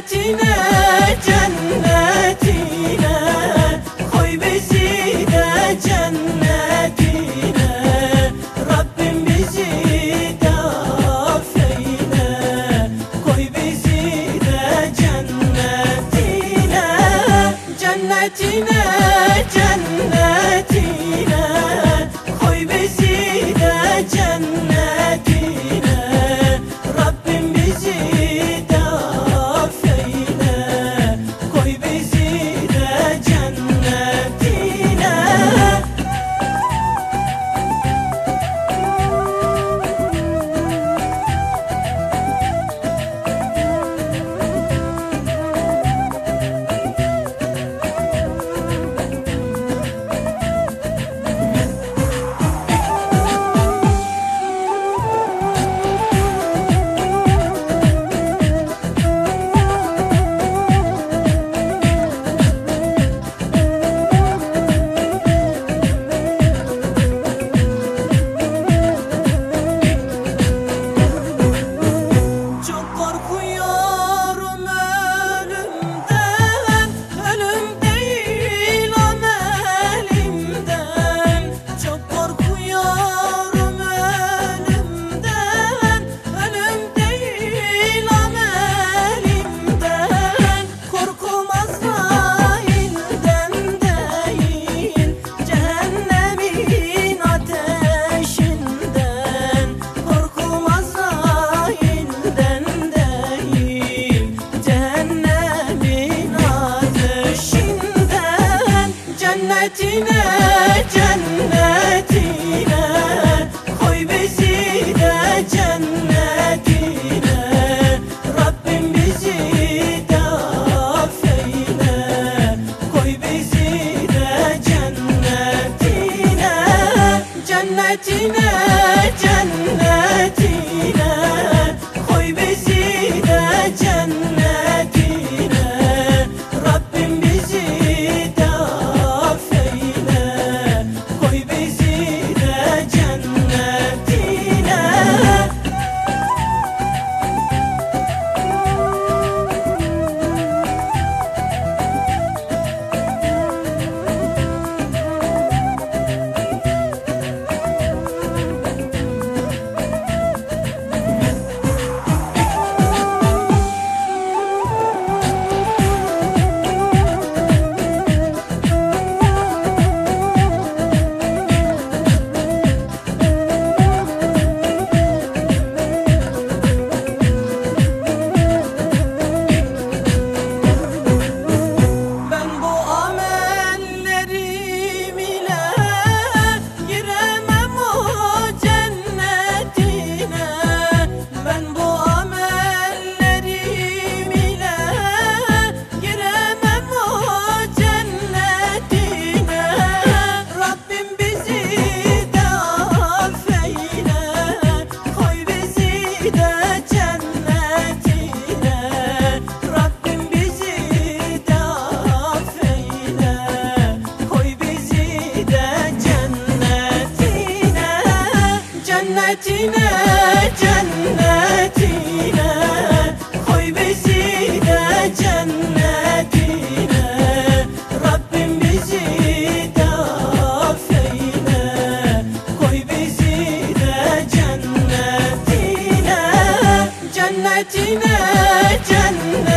hasretine Cennetine Cennetine cennet